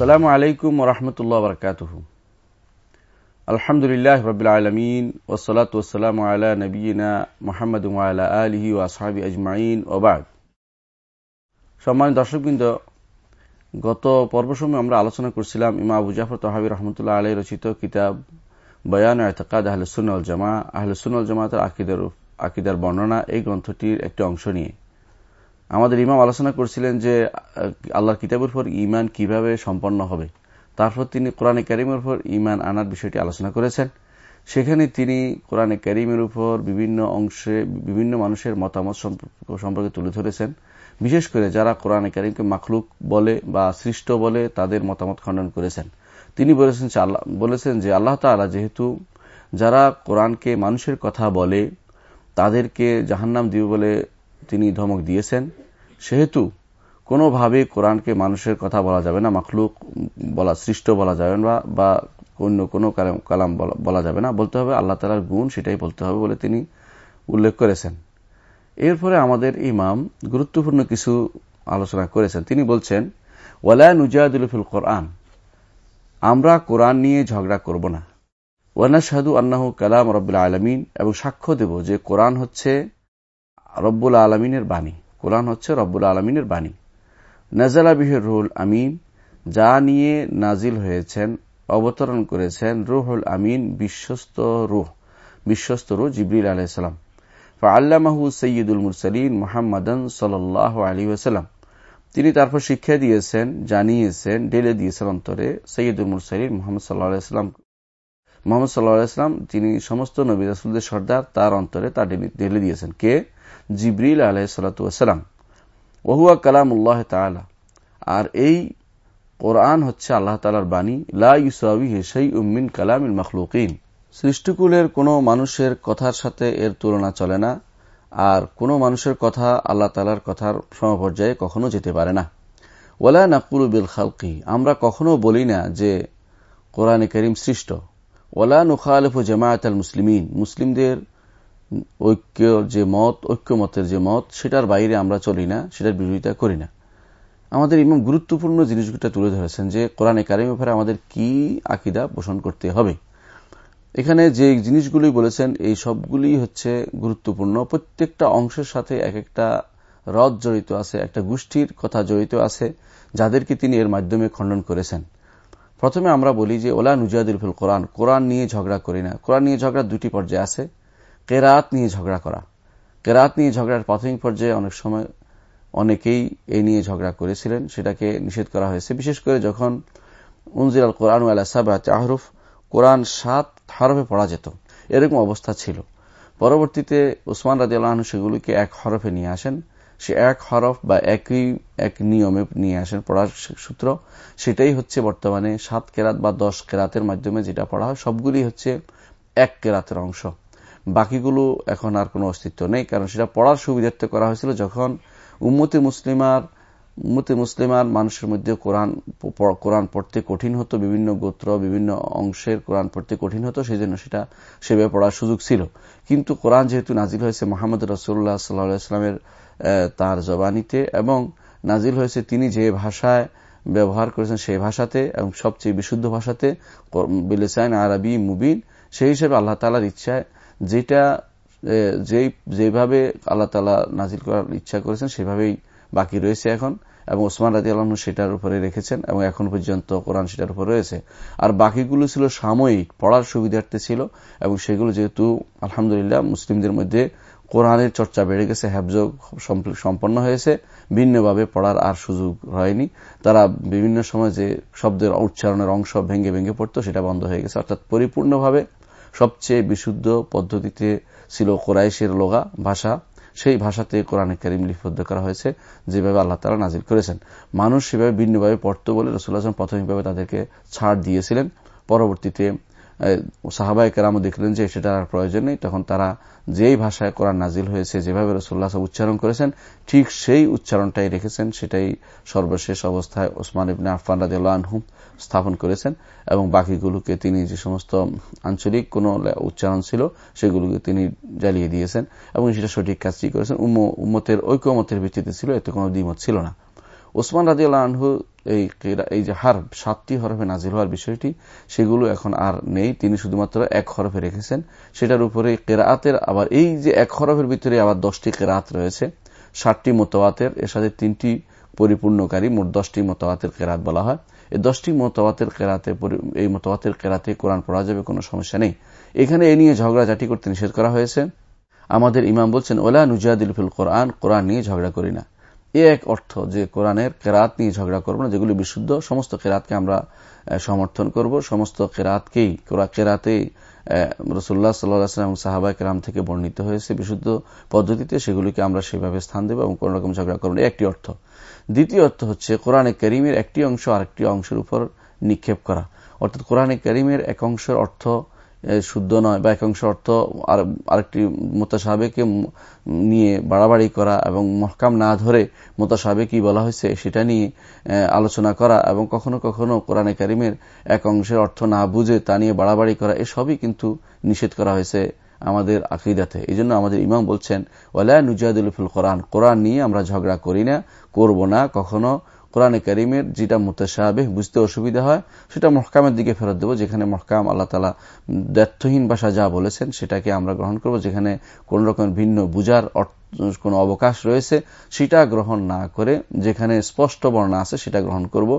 আসসালামু আলাইকুম রহমতুল্লাহ বরকাতহ। আলহামদুলিল্লাহ রবিলমিন ওসলাত ওসালাম আলা নবীনা মোহাম্মদ আলা আলহি ও আসহাবি আজমাইন ওবাদ সম্মানিত দর্শকবৃন্দ, গত পর্বসময় আমরা আলোচনা করছিলাম ইমা আবু জাফর তহাবি রহমতুল্লাহ আলাই রচিত কিতাব বয়ান এতকাদ আহলসুল জামা আহলসুল জামাতের আকিদার আকিদার বর্ণনা এই গ্রন্থটির একটি অংশ নিয়ে। আমাদের ইমাম আলোচনা করছিলেন যে আল্লাহর কিতাবের উপর ইমান কীভাবে সম্পন্ন হবে। তারপর তিনি কোরআনে করিমের উপর ইমান আনার বিষয়টি আলোচনা করেছেন। সেখানে তিনি কোরআনে করিমের উপর বিভিন্ন অংশে বিভিন্ন মানুষের মতামত সম্পর্কে তুলে ধরেছেন। বিশেষ করে যারা কোরআনে করিমকে মাখলুক বলে বা সৃষ্ট বলে তাদের মতামত খণ্ডন করেছেন। তিনি বলেছেন বলেছেন যে আল্লাহ তালা যেহেতু যারা কোরআনকে মানুষের কথা বলে, তাদেরকে জাহান্নাম দিবে বলে তিনি ধমক দিয়েছেন। সেহেতু কোনোভাবে কোরআনকে মানুষের কথা বলা যাবে না, মাখলুক বলা, সৃষ্ট বলা যাবে না, বা অন্য কোনো কালাম বলা যাবে না। বলতে হবে আল্লাহ তালার গুণ, সেটাই বলতে হবে বলে তিনি উল্লেখ করেছেন। এরপরে আমাদের ইমাম গুরুত্বপূর্ণ কিছু আলোচনা করেছেন। তিনি বলছেন, ওয়ালা নুজাদুলফুল কোরআন আমরা কোরআন নিয়ে ঝগড়া করব না। ওয়ানা শাহাদু আন্নাহু কালাম রব্বুল আলমিন, এবং সাক্ষ্য দেব যে কোরআন হচ্ছে রব্বুল আলমিনের বাণী। কোরআন হচ্ছে রব্বুল আলমিনের বাণী। নাজালা বিহের রুহুল আমিন, যা নিয়ে নাজিল হয়েছেন, অবতরণ করেছেন রুহুল আমিন বিশ্বস্ত রুহ বিশ্বস্ত রুহ জিবরিল আলাইসালাম আল্লামাহু সৈয়দুল মুরসালিন মোহাম্মদন সাল আলী ওসালাম তিনি তারপর শিক্ষা দিয়েছেন, জানিয়েছেন ডেলে দিয়েছেন অন্তরে সৈয়দুল মুরসালিন মোহাম্মদ সাল্লাহ আলাইসালাম মোহাম্মদ সাল্লাহ আলাইসলাম তিনি সমস্ত নবী রাসুলদের সর্দার, তার অন্তরে তা ঢেলে দিয়েছেন। কে? জিবরিল আলাইসালাম ওহুয়া কালাম উল্লাহ তালা আর এই কোরআন হচ্ছে আল্লাহ তালার বাণী, লা ইউসাবি হেসাই উম্মিন কালামিল মখলুকিন। সৃষ্টিকুলের কোনো মানুষের কথার সাথে এর তুলনা চলে না, আর কোনো মানুষের কথা আল্লাহ তালার কথার সমপর্যায়ে কখনো যেতে পারে না। ওলা নাকুল বিল খালকি। আমরা কখনো বলি না যে কোরআনে করিম সৃষ্ট। ওলা নুখালফ জামায়াত আল মুসলিমিন। মুসলিমদের ঐক্য যে মত, ঐক্যমতের যে মত, সেটার বাইরে আমরা চলি না, সেটার বিরোধিতা করি না। আমাদের ইমাম গুরুত্বপূর্ণ জিনিসগুলো তুলে ধরেছেন যে কোরআনে কারিম ব্যাপারে আমাদের কি আকিদা পোষণ করতে হবে। এখানে যে জিনিসগুলি বলেছেন, এই সবগুলি হচ্ছে গুরুত্বপূর্ণ। প্রত্যেকটা অংশের সাথে এক একটা রদ জড়িত আছে, একটা গোষ্ঠীর কথা জড়িত আছে, যাদেরকে তিনি এর মাধ্যমে খণ্ডন করেছেন। প্রথমে আমরা বলি যে, ওলা নুজাদুল ফুল কোরআন কোরআন নিয়ে ঝগড়া করি না। কোরআন নিয়ে ঝগড়া দুটি পর্যায়ে আছে। কেরাত নিয়ে ঝগড়া করা। কেরাত নিয়ে ঝগড়ার প্রাথমিক পর্যায়ে অনেক সময় অনেকেই এই নিয়ে ঝগড়া করেছিলেন। সেটাকে নিষেধ করা হয়েছে। বিশেষ করে যখন উনজির আল কোরআন আহরুফ, কোরআন সাত হরফে পড়া যেত। এরকম অবস্থা ছিল। পরবর্তীতে ওসমান রাজি আল্লাহন সেগুলিকে এক হরফে নিয়ে আসেন। সে এক হরফ বা একই, এক নিয়মে নিয়ে আসেন পড়ার সূত্র। সেটাই হচ্ছে বর্তমানে সাত কেরাত বা দশ কেরাতের মাধ্যমে যেটা পড়া হয়, সবগুলি হচ্ছে এক কেরাতের অংশ। বাকিগুলো এখন আর কোনো অস্তিত্ব নেই, কারণ সেটা পড়ার সুবিধার্থে করা হয়েছিল যখন উম্মতে মুসলিমার উম্মতে মুসলিমার মানুষের মধ্যে কোরআন কোরআন পড়তে কঠিন হতো, বিভিন্ন গোত্র, বিভিন্ন অংশের কোরআন পড়তে কঠিন হতো সেই জন্য সেটা সেভাবে পড়ার সুযোগ ছিল। কিন্তু কোরআন যেহেতু নাজিল হয়েছে মোহাম্মদ রসুল্লাহ সাল্লাহামের তার জবানিতে এবং নাজিল হয়েছে তিনি যে ভাষায় ব্যবহার করেছেন সেই ভাষাতে এবং সবচেয়ে বিশুদ্ধ ভাষাতে বিলেসাইন আরবি মুবিন, সেই হিসেবে আল্লাহ তালার ইচ্ছায় যেটা যেই, যেভাবে আল্লাহ তালা নাজিল করার ইচ্ছা করেছেন, সেভাবেই বাকি রয়েছে এখন। এবং ওসমান রাজি আলম সেটার উপরে রেখেছেন এবং এখন পর্যন্ত কোরআন সেটার উপর রয়েছে। আর বাকিগুলো ছিল সাময়িক, পড়ার সুবিধার্থে ছিল। এবং সেগুলো যেহেতু, আলহামদুলিল্লাহ, মুসলিমদের মধ্যে কোরআনের চর্চা বেড়ে গেছে হ্যাবজ সম্পন্ন হয়েছে। ভিন্নভাবে পড়ার আর সুযোগ হয়নি। তারা বিভিন্ন সময় যে শব্দের উচ্চারণের অংশ ভেঙে ভেঙে পড়তো, সেটা বন্ধ হয়ে গেছে। অর্থাৎ পরিপূর্ণভাবে সবচেয়ে বিশুদ্ধ পদ্ধতিতে ছিল কোরাইশের লোগা ভাষা। সেই ভাষাতে কোরআনে করিম লিপিবদ্ধ করা হয়েছে, যেভাবে আল্লাহ তালা নাজির করেছেন। মানুষ সেভাবে ভিন্নভাবে পড়ত বলে রসুল্লাহ প্রাথমিকভাবে তাদেরকে ছাড় দিয়েছিলেন। পরবর্তীতে সাহাবাই কেরামও দেখলেন যে সেটার আর প্রয়োজন নেই। তখন তারা যেই ভাষায় কোরআন নাজিল হয়েছে, যেভাবে রসুল্লাহ উচ্চারণ করেছেন, ঠিক সেই উচ্চারণটাই রেখেছেন, সেটাই সর্বশেষ অবস্থায় ওসমান ইবনে আফান রাজিউল্লাহম স্থাপন করেছেন এবং বাকিগুলোকে তিনি যে সমস্ত আঞ্চলিক কোন উচ্চারণ ছিল, সেগুলোকে তিনি জ্বালিয়ে দিয়েছেন এবং সেটা সঠিক কাজটি করেছেন। উম্মতের ঐক্যমতের ভিত্তিতে ছিল, এতে কোনো দ্বিমত ছিল না। ওসমান রাজিউল্লাহ আনহু এই এই যে হার সাতটি হরফে নাজিল হওয়ার বিষয়টি, সেগুলো এখন আর নেই। তিনি শুধুমাত্র এক হরফে রেখেছেন। সেটার উপরে কেরাতের আবার এই যে এক হরফের ভিতরে আবার দশটি কেরাত রয়েছে। ষাটটি মোতওয়াতের, এর সাথে তিনটি পরিপূর্ণকারী, মোট দশটি মোতওয়াতের কেরাত বলা হয়। এই দশটি মোতওয়াতের কেরাতে এই মোতওয়াতের কেরাতে কোরআন পড়া যাবে, কোনো সমস্যা নেই। এখানে এ নিয়ে ঝগড়াঝাটি করতে নিষেধ করা হয়েছে। আমাদের ইমাম বলছেন, ওলা নুজাদিল ফিল কোরআন কোরআন নিয়ে ঝগড়া করি না। এ এক অর্থ যে কোরআনের কেরাত নিয়ে ঝগড়া করব না, যেগুলি বিশুদ্ধ, সমস্ত কেরাতকে আমরা সমর্থন করব। সমস্ত কেরাতকেই কেরাতে রসুল্লাহ সাল্লাম সাহাবা কেরাম থেকে বর্ণিত হয়েছে বিশুদ্ধ পদ্ধতিতে, সেগুলিকে আমরা সেভাবে স্থান দেব এবং কোন রকম ঝগড়া করব একটি অর্থ। দ্বিতীয় অর্থ হচ্ছে কোরআনে করিমের একটি অংশ আরেকটি অংশের উপর নিক্ষেপ করা। অর্থাৎ কোরআনে করিমের এক অংশের অর্থ শুদ্ধ নয়। বা একাংশ অর্থ আরেকটি মোতাসাবেকে নিয়ে বাড়াবাড়ি করা এবং মহকাম না ধরে মোতাসাবে কি বলা হয়েছে, সেটা নিয়ে আলোচনা করা এবং কখনো কখনো কোরআনে কারিমের এক অংশের অর্থ না বুঝে তা নিয়ে বাড়াবাড়ি করা, এসবই কিন্তু নিষেধ করা হয়েছে আমাদের আকিদাতে। এই জন্য আমাদের ইমাম বলছেন ওলা নুজাদুলফুল কোরআন কোরআন নিয়ে আমরা ঝগড়া করি না, করব না, কখনো কোরআনে করিমের যেটা মুতাসাবেহ বুঝতে অসুবিধা হয়, সেটা মহকামের দিকে ফেরত দেবো, যেখানে মহকাম আল্লাহ তালা দ্ব্যর্থহীন ভাষা যা বলেছেন, সেটাকে আমরা গ্রহণ করব, যেখানে কোন রকম ভিন্ন বুজার কোন অবকাশ রয়েছে, সেটা গ্রহণ না করে, যেখানে স্পষ্ট বর্ণা আছে, সেটা গ্রহণ করব,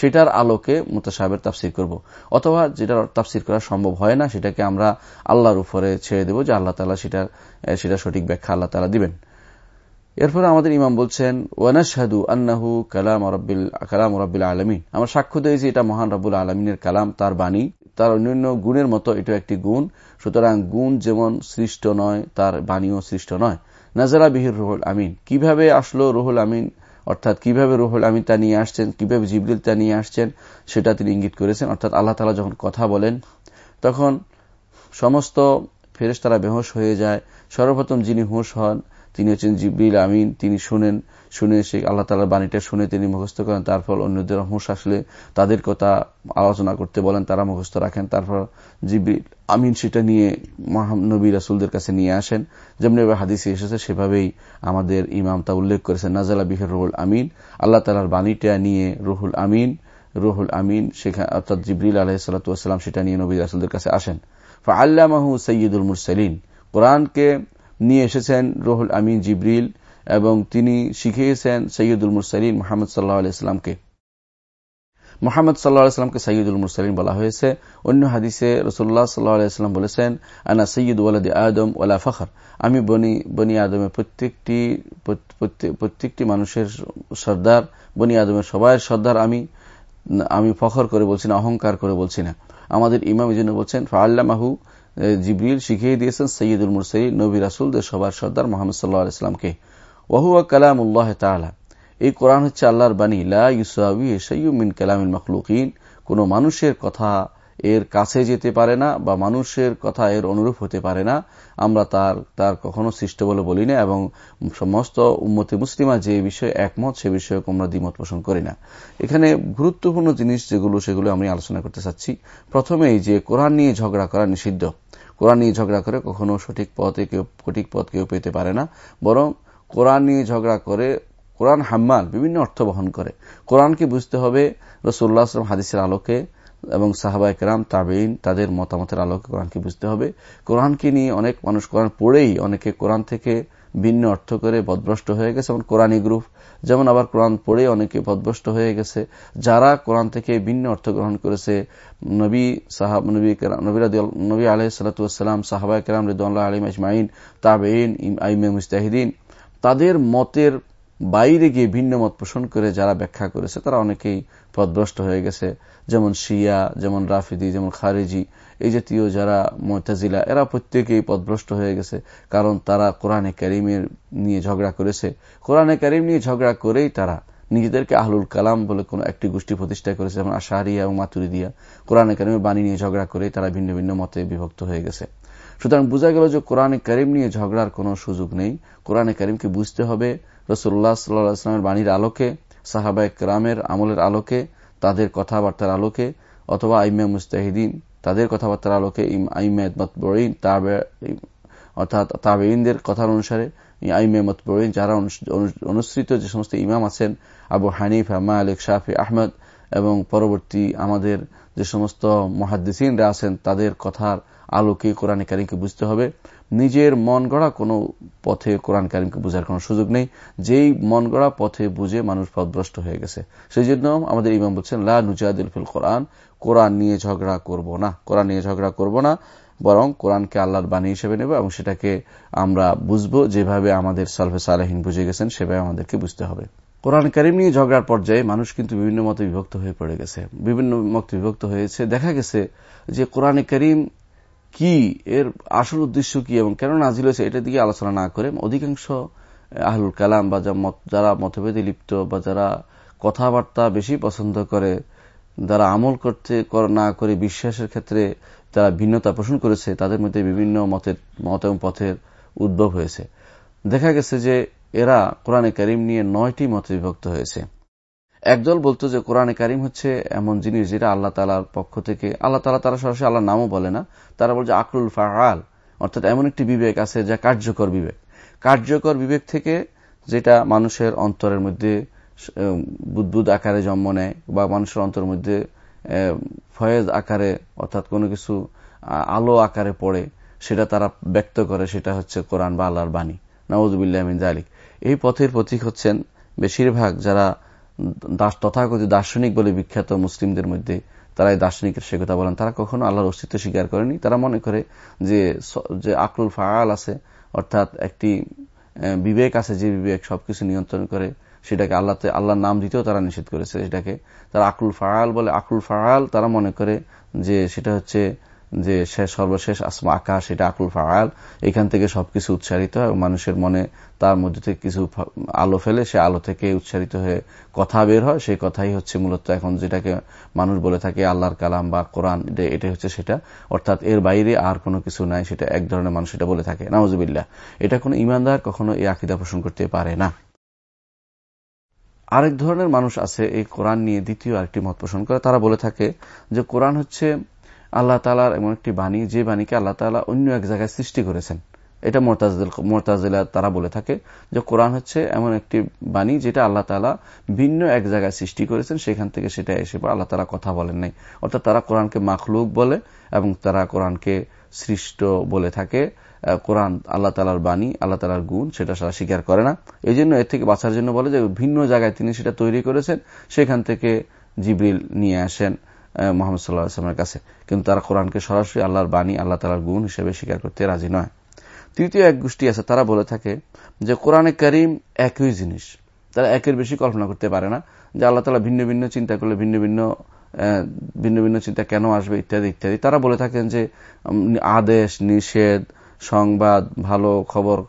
সেটার আলোকে মুতাসাহেবের তাফসির করব। অথবা যেটা তাফসির করা সম্ভব হয় না, সেটাকে আমরা আল্লাহর উপরে ছেড়ে দেব, যে আল্লাহ তালা সেটার, সেটা সঠিক ব্যাখ্যা আল্লাহ তালা দিবেন। এরপরে আমাদের ইমাম বলছেন ওয়ানাশাদু আন্নাহু কালাম কালাম রব্বিল আলমিন। আমরা সাক্ষ্য দিয়েছি এটা মহান রব্বুল আলমিনের কালাম, তার বাণী, তার অন্যান্য গুণের মতো এটা একটি গুণ। সুতরাং গুণ যেমন সৃষ্ট নয়, তার বাণীও সৃষ্ট নয়। নাজারা বিহির রুহুল আমিন। কীভাবে আসলো রুহুল আমিন? অর্থাৎ কীভাবে রুহুল আমিন তা নিয়ে আসছেন? কীভাবে জিবরিল তা নিয়ে আসছেন? সেটা তিনি ইঙ্গিত করেছেন। অর্থাৎ আল্লাহ তালা যখন কথা বলেন, তখন সমস্ত ফেরেস্তারা বেহোশ হয়ে যায়। সর্বপ্রথম যিনি হুঁশ হন তিনি হচ্ছেন জিবরিল আমিন, তিনি শুনেন, শুনে সে আল্লাহ তালার বাণীটা শুনে তিনি মুখস্থ করেন তারপর অন্যদের হুঁশ আসলে তাদের কথা আলোচনা করতে বলেন, তারা মুখস্থ রাখেন। তারপর জিবরিল আমিন সেটা নিয়ে নবী রাসুলদের কাছে নিয়ে আসেন। যেমন এবার হাদিসে এসেছে, সেভাবেই আমাদের ইমাম তা উল্লেখ করেছেন, নাজালা বিহের রুহুল আমিন। আল্লাহ তালার বাণীটা নিয়ে রুহুল আমিন রুহুল আমিন সেখানে অর্থাৎ জিবরিল আলহিসাল্লাম সেটা নিয়ে নবী রাসুলদের কাছে আসেন। ফা আল্লাহ সৈয়দুল মুরসালিন। কোরআনকে নিয়ে এসেছেন রহুল আমিন জিবরিল এবং তিনি শিখিয়েছেন সৈয়দুল মুরসালিন মোহাম্মদ সাল্লাহ আলাইস্লামকে মোহাম্মদ সাল্লাহ আলাইস্লামকে সৈয়দুল মুরসালিন বলা হয়েছে। অন্য হাদিসে রসুল্লাহ সাল্লাহ আলাইস্লাম বলেছেন, আনা সৈয়দ ওয়ালাদি আদম ওয়ালা ফখর। আমি বনি বনি আদমের প্রত্যেকটি প্রত্যেকটি মানুষের সর্দার, বনি আদমের সবাই সর্দার, আমি আমি ফখর করে বলছি না, অহংকার করে বলছি না। আমাদের ইমাম এই জন্য বলছেন ফাল্লামাহু জিবরিল শিখিয়ে দিয়েছেন সৈয়দুল মুরসাই নবী রাসুলদের সবার সর্দার মোহাম্মদ সাল্লাহ ইসলামকে ওহুয়া কালাম উল্লাহ তালা এই কোরআন হচ্ছে আল্লাহর বাণী, লা ইউসাউি সৈয়ুমিন কালামিন মখলুকিন। কোন মানুষের কথা এর কাছে যেতে পারে না বা মানুষের কথা এর অনুরূপ হতে পারে না। আমরা তার তার কখনো সৃষ্ট বলে বলি না এবং সমস্ত উম্মতি মুসলিমা যে বিষয়ে একমত, সে বিষয়ে আমরা দ্বিমত পোষণ করি না। এখানে গুরুত্বপূর্ণ জিনিস যেগুলো, সেগুলো আমি আলোচনা করতে চাচ্ছি। প্রথমেই যে কোরআন নিয়ে ঝগড়া করা নিষিদ্ধ। কোরআন নিয়ে ঝগড়া করে কখনো সঠিক পথে কেউ, সঠিক পথ কেউ পেতে পারে না। বরং কোরআন নিয়ে ঝগড়া করে কোরআন হাম্মাল বিভিন্ন অর্থ বহন করে। কোরআনকে বুঝতে হবে রসুল্লাহ আসলাম হাদিসের আলোকে এবং সাহাবা একরাম তাবেইন তাদের মতামতের আলোকে কোরআনকে বুঝতে হবে। কোরআনকে নিয়ে অনেক মানুষ কোরআন পড়েই অনেকে কোরআন থেকে ভিন্ন অর্থ করে বদভ্রষ্ট হয়ে গেছে এবং কোরআনী গ্রুপ। যেমন আবার কোরআন পড়ে অনেকে বদভ্রষ্ট হয়ে গেছে। যারা কোরআন থেকে ভিন্ন অর্থ গ্রহণ করেছে, নবী সাহাব, নবী নবী আলহ সালাতাম সাহাবা কেরাম রিদুল্লাহ আলিম আজমাইন তাবেইন আইমে মুস্তাহিদিন তাদের মতের বাইরে গিয়ে ভিন্ন মত পোষণ করে যারা ব্যাখ্যা করেছে, তারা অনেকেই পদভ্রষ্ট হয়ে গেছে। যেমন শিয়া, যেমন রাফিদি, যেমন খারেজি, এই জাতীয় যারা মতাজিলা, এরা প্রত্যেকেই পদভ্রষ্ট হয়ে গেছে। কারণ তারা কোরআনে করিমের নিয়ে ঝগড়া করেছে। কোরআনে করিম নিয়ে ঝগড়া করেই তারা নিজেদেরকে আহলুল কালাম বলে কোন একটি গোষ্ঠী প্রতিষ্ঠা করেছে, যেমন আশাহারিয়া এবং মাতুরিদিয়া। কোরআনে করিমের বাণী নিয়ে ঝগড়া করে তারা ভিন্ন ভিন্ন মতে বিভক্ত হয়ে গেছে। সুতরাং বোঝা গেল যে কোরআনে করিম নিয়ে ঝগড়ার কোনো সুযোগ নেই। কোরআনে করিমকে বুঝতে হবে রসুল্লাহ সাল্লাহামের বাণীর আলোকে সাহাবায়ক রামের আমলের আলোকে, তাদের কথাবার্তার আলোকে, অথবা আইমা মুস্তাহিদিন, তাদের কথাবার্তার আলোকে আইমা মতবরিন অর্থাৎ তাবেইনদের কথার অনুসারে আইমে মতবরিন যারা অনুসৃত যে সমস্ত ইমাম আছেন, আবু হানিফ, মালিক, শাফি, আহমদ এবং পরবর্তী আমাদের যে সমস্ত মহাদ্দিসিনরা আছেন, তাদের কথার আলোকে কোরআন কারিমকে বুঝতে হবে। নিজের মন গড়া কোনো পথে কোরআন কারিমকে বুঝার কোনো সুযোগ নেই। যেই মন গড়া পথে বুঝে মানুষ পথভ্রষ্ট হয়ে গেছে। সেই জন্য আমাদের ইমাম বলছেন, লা নুজাদিল ফিল কোরআন কোরআন নিয়ে ঝগড়া করব না। কোরআন নিয়ে ঝগড়া করব না, বরং কোরআনকে আল্লাহর বাণী হিসেবে নেব এবং সেটাকে আমরা বুঝব যেভাবে আমাদের সালফে সালাহীন বুঝে গেছেন, সেভাবে আমাদেরকে বুঝতে হবে। কোরআন কারিম নিয়ে ঝগড়ার পর্যায়ে মানুষ কিন্তু বিভিন্ন মতে বিভক্ত হয়ে পড়ে গেছে। বিভিন্ন মতে বিভক্ত হয়েছে। দেখা গেছে যে কোরআনে করিম কি, এর আসল উদ্দেশ্য কি এবং কেন নাজিল হয়েছে এটা দিকে আলোচনা না করে অধিকাংশ আহলুল কালাম বা যারা মতভেদে লিপ্ত বা যারা কথাবার্তা বেশি পছন্দ করে, যারা আমল করতে না করে বিশ্বাসের ক্ষেত্রে যারা ভিন্নতা পোষণ করেছে, তাদের মধ্যে বিভিন্ন মতের, মত এবং পথের উদ্ভব হয়েছে। দেখা গেছে যে এরা কোরআনে করিম নিয়ে নয়টি মতে বিভক্ত হয়েছে। একদল বলতো যে কোরআনে কারিম হচ্ছে এমন জিনিস যেটা আল্লাহ তালার পক্ষ থেকে, আল্লাহ তালা তারা সরাসরি আল্লাহ নামও বলে না। তারা বলছে আকরুল ফাহাল অর্থাৎ এমন একটি বিবেক আছে যা কার্যকর বিবেক। কার্যকর বিবেক থেকে যেটা মানুষের অন্তরের মধ্যে বুদ্বুদ আকারে জন্ম নেয় বা মানুষের অন্তরের মধ্যে ফয়েজ আকারে অর্থাৎ কোনো কিছু আলো আকারে পড়ে, সেটা তারা ব্যক্ত করে, সেটা হচ্ছে কোরআন বা আল্লাহর বাণী। নওয়াজুবিল্লাহ জালিক এই পথের প্রতীক হচ্ছেন বেশিরভাগ যারা তথাকথিত দার্শনিক বলে বিখ্যাত মুসলিমদের মধ্যে তারা এই দার্শনিকের সে কথা বলেন। তারা কখনো আল্লাহর অস্তিত্ব স্বীকার করেনি। তারা মনে করে যে যে আকলুল ফায়াল আছে, অর্থাৎ একটি বিবেক আছে যে বিবেক সবকিছু নিয়ন্ত্রণ করে, সেটাকে আল্লাহতে, আল্লাহর নাম দিতেও তারা নিষেধ করেছে। সেটাকে তারা আকলুল ফায়াল বলে আকলুল ফায়াল তারা মনে করে যে সেটা হচ্ছে যে শেষ সর্বশেষ আসমা আকাশ, এটা আকুল ফায়াল এখান থেকে সবকিছু উচ্চারিত হয় মানুষের মনে তার মধ্যে থেকে কিছু আলো ফেলে, সে আলো থেকে উচ্চারিত হয়ে কথা বের হয়। সেই কথাই হচ্ছে মূলত এখন যেটাকে মানুষ বলে থাকে আল্লাহর কালাম বা কোরআন, এটা হচ্ছে সেটা। অর্থাৎ এর বাইরে আর কোনো কিছু নাই, সেটা এক ধরনের মানুষ এটা বলে থাকে। নামজুবিল্লাহ এটা কোনো ইমানদার কখনো এই আকিদা পোষণ করতে পারে না। আরেক ধরনের মানুষ আছে, এই কোরআন নিয়ে দ্বিতীয় আরেকটি মত পোষণ করে। তারা বলে থাকে যে কোরআন হচ্ছে আল্লাহ তালার এমন একটি বাণী, যে বাণীকে আল্লাহ তালা অন্য এক জায়গায় সৃষ্টি করেছেন। এটা মোরতাজিলা তারা বলে থাকে যে কোরআন হচ্ছে এমন একটি বাণী যেটা আল্লাহ তালা ভিন্ন এক জায়গায় সৃষ্টি করেছেন, সেখান থেকে সেটা এসে আল্লাহ তালা কথা বলেন নাই। অর্থাৎ তারা কোরআনকে মাখলুক বলে এবং তারা কোরআনকে সৃষ্ট বলে থাকে। কোরআন আল্লাহ তালার বাণী, আল্লাহ তালার গুণ, সেটা সারা স্বীকার করে না। এই জন্য এর থেকে বাঁচার জন্য বলে যে ভিন্ন জায়গায় তিনি সেটা তৈরি করেছেন, সেখান থেকে জিবরিল নিয়ে আসেন। মোহাম্মদ সাল্লাহ আসলামের কাছে। কিন্তু তারা কোরআনকে সরাসরি আল্লাহর বাণী, আল্লাহ তালার গুণ হিসেবে স্বীকার করতে রাজি নয়। তৃতীয় এক গোষ্ঠী আছে, তারা বলে থাকে যে কোরআনে করিম একই জিনিস। তারা একের বেশি কল্পনা করতে পারে না যে আল্লাহ তালা ভিন্ন ভিন্ন চিন্তা করলে ভিন্ন ভিন্ন ভিন্ন ভিন্ন চিন্তা কেন আসবে ইত্যাদি ইত্যাদি। তারা বলে থাকেন যে আদেশ, নিষেধ সংবাদ, ভালো খবর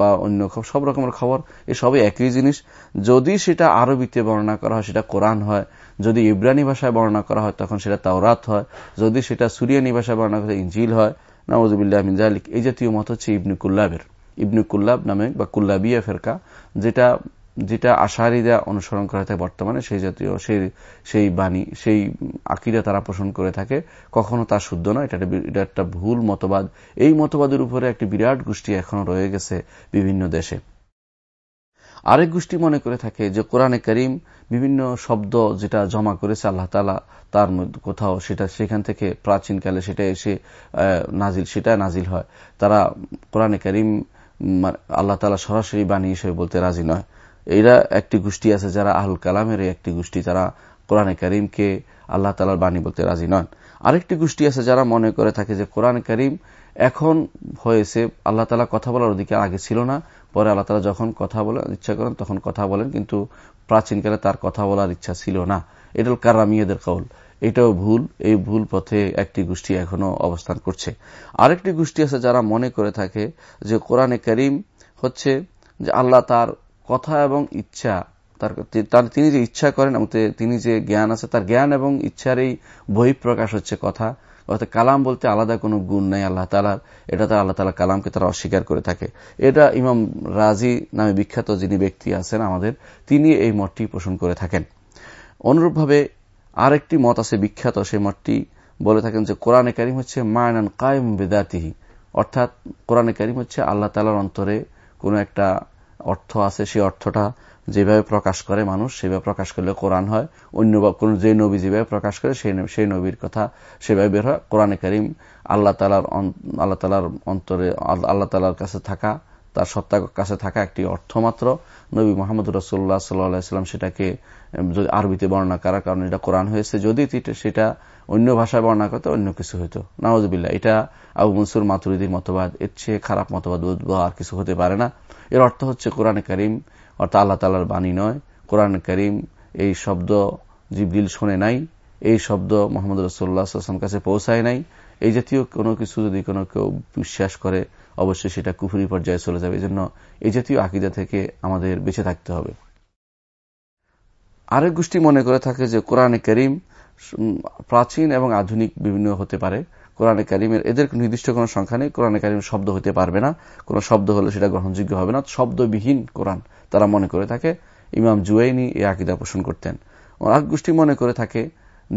বা অন্য সব রকমের খবর, এ সবই একই জিনিস। যদি সেটা আরবিতে বর্ণনা করা হয়, সেটা কোরআন হয়। যদি ইব্রানি ভাষায় বর্ণনা করা হয়, তখন সেটা তাওরাত হয়। যদি সেটা সুরিয়ানি ভাষায় বর্ণনা করা ইঞ্জিল হয়। নওয়াজুবিল্লাহ মিনজালিক এই জাতীয় মত হচ্ছে ইবনু কুল্লাবের। ইবনু কুল্লাব নামে বা কুল্লাবিয়া ফেরকা, যেটা যেটা আশাহারিরা অনুসরণ করা থাকে বর্তমানে, সেই জাতীয়, সেই সেই বাণী, সেই আকিরা তারা পোষণ করে থাকে, কখনো তা শুদ্ধ নয়। এটা এটা একটা ভুল মতবাদ। এই মতবাদের উপরে একটি বিরাট গোষ্ঠী এখনও রয়ে গেছে বিভিন্ন দেশে। আরেক গোষ্ঠী মনে করে থাকে যে কোরআনে করিম বিভিন্ন শব্দ যেটা জমা করেছে আল্লাহ তালা তার কোথাও সেটা, সেখান থেকে প্রাচীনকালে সেটা এসে নাজিল, সেটা নাজিল হয়। তারা কোরআনে করিম আল্লাহ তালা সরাসরি বাণী হিসেবে বলতে রাজি নয়। এরা একটি গোষ্ঠী আছে যারা আহুল কালামের একটি গোষ্ঠী, যারা কোরআনে করিমকে আল্লাহ তালার বাণী বলতে রাজি নন। আরেকটি গোষ্ঠী আছে যারা মনে করে থাকে যে কোরআন করিম এখন হয়েছে, আল্লাহ তালা কথা বলার অধিকার আগে ছিল না। পরে আল্লাহ তালা যখন কথা বলে ইচ্ছা করেন তখন কথা বলেন, কিন্তু প্রাচীনকালে তার কথা বলার ইচ্ছা ছিল না। এটা হল কারামিয়াদের কৌল এটাও ভুল। এই ভুল পথে একটি গোষ্ঠী এখনও অবস্থান করছে। আরেকটি গোষ্ঠী আছে যারা মনে করে থাকে যে কোরআনে করিম হচ্ছে যে আল্লাহ তার কথা এবং ইচ্ছা, তার তিনি যে ইচ্ছা করেন এবং তিনি যে জ্ঞান আছে, তার জ্ঞান এবং ইচ্ছার এই বহিঃপ্রকাশ হচ্ছে কথা। অর্থাৎ কালাম বলতে আলাদা কোনো গুণ নাই আল্লাহ তালার এটা তার আল্লাহ তালা কালামকে তারা অস্বীকার করে থাকে। এটা ইমাম রাজি নামে বিখ্যাত যিনি ব্যক্তি আছেন আমাদের, তিনি এই মতটি পোষণ করে থাকেন। অনুরূপভাবে আরেকটি মত আছে বিখ্যাত, সেই মতটি বলে থাকেন যে কোরআনে কারিম হচ্ছে মায়নান কায়েম বেদাতিহি। অর্থাৎ কোরআনে কারিম হচ্ছে আল্লাহ তালার অন্তরে কোনো একটা অর্থ আছে, সেই অর্থটা যেভাবে প্রকাশ করে মানুষ, সেভাবে প্রকাশ করলে কোরআন হয়। অন্য কোন যে নবী যেভাবে প্রকাশ করে, সেই সেই নবীর কথা সেভাবে বের হয়। কোরআনে করিম আল্লাহ তালার আল্লাহ তালার অন্তরে আল্লাহ তালার কাছে থাকা, তার সত্তার কাছে থাকা একটি অর্থ মাত্র নবী মোহাম্মদ রসুল্লাহ সাল্লাহাম সেটাকে আরবিতে বর্ণনা করার কারণে এটা কোরআন হয়েছে, যদি সেটা অন্য ভাষায় বর্ণনা করতে অন্য কিছু হইতো। নওয়াজবিল্লা এটা আবু মনসুর মাতুরিদির মতবাদ, এর চেয়ে খারাপ মতবাদ আর কিছু হতে পারে না। এর অর্থ হচ্ছে কোরআনে করিম, অর্থাৎ আল্লাহ তালার বাণী নয়। কোরআন করিম এই শব্দ জিবলিল শোনে নাই, এই শব্দ মোহাম্মদ রসুল্লাহাম কাছে পৌঁছায় নাই। এই জাতীয় কোনো কিছু যদি কোনো কেউ বিশ্বাস করে, অবশ্যই সেটা কুফুরি পর্যায়ে চলে যাবে। এই জন্য এই জাতীয় আকিদা থেকে আমাদের বেঁচে থাকতে হবে। আরেক গোষ্ঠী মনে করে থাকে যে কোরআনে করিম প্রাচীন এবং আধুনিক বিভিন্ন হতে পারে। কোরআনে কারিমের এদের নির্দিষ্ট কোন সংখ্যা নেই, কোরআনে কারিমের শব্দ হতে পারবে না, কোন শব্দ হলে সেটা গ্রহণযোগ্য হবে না, শব্দবিহীন কোরআন তারা মনে করে থাকে। ইমাম জুয়াইনি এই আকিদা পোষণ করতেন। আরেক গোষ্ঠী মনে করে থাকে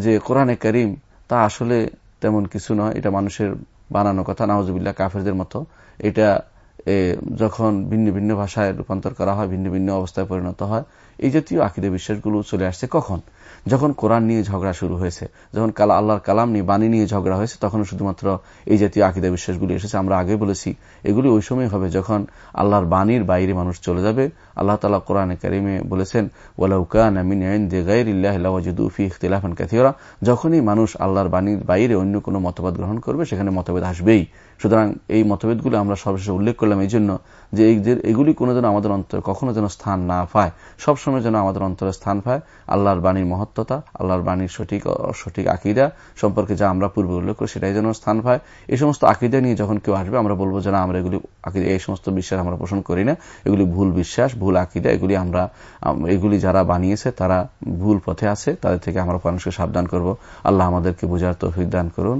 যে কোরআনে করিম তা আসলে তেমন কিছু নয়, এটা মানুষের বানানো কথা নওয়াজবিল্লা কাফেরদের মতো। এটা যখন ভিন্ন ভিন্ন ভাষায় রূপান্তর করা হয়, ভিন্ন ভিন্ন অবস্থায় পরিণত হয়, এই জাতীয় আকিদে বিশ্বাসগুলো চলে আসছে কখন? যখন কোরআন নিয়ে ঝগড়া শুরু হয়েছে, যখন কালা আল্লাহর কালাম নিয়ে বাণী নিয়ে ঝগড়া হয়েছে তখন শুধুমাত্র এই জাতীয় আকিদা বিশ্বাসগুলি এসেছে। আমরা আগে বলেছি, এগুলি ওই সময় হবে যখন আল্লাহর বাণীর বাইরে মানুষ চলে যাবে। আল্লাহ তালা কোরআনে কারিমে বলেছেন যখনই মানুষ আল্লাহর বাণীর বাইরে অন্য কোনো মতবাদ গ্রহণ করবে, সেখানে মতভেদ আসবেই। সুতরাং এই মতভেদগুলো আমরা সবশেষে উল্লেখ করলাম এই জন্য যে এগুলি কোনো যেন আমাদের অন্তর কখনো যেন স্থান না পায়। সবসময় যেন আমাদের অন্তরে স্থান পায়। আল্লাহর বাণীর মহত্বতা, আল্লাহর বাণীর সঠিক সঠিক আকিদা সম্পর্কে যা আমরা পূর্বে উল্লেখ করি সেটাই যেন স্থান পায়। এই সমস্ত আকিদা নিয়ে যখন কেউ আসবে, আমরা বলব যেন আমরা এগুলি আকিদা, এই সমস্ত বিশ্বাস আমরা পোষণ করি না। এগুলি ভুল বিশ্বাস, ভুল আকিদা, এগুলি আমরা এগুলি যারা বানিয়েছে তারা ভুল পথে আছে। তাদের থেকে আমরা মানুষকে সাবধান করব। আল্লাহ আমাদেরকে বোঝার তৌফিক দান করুন।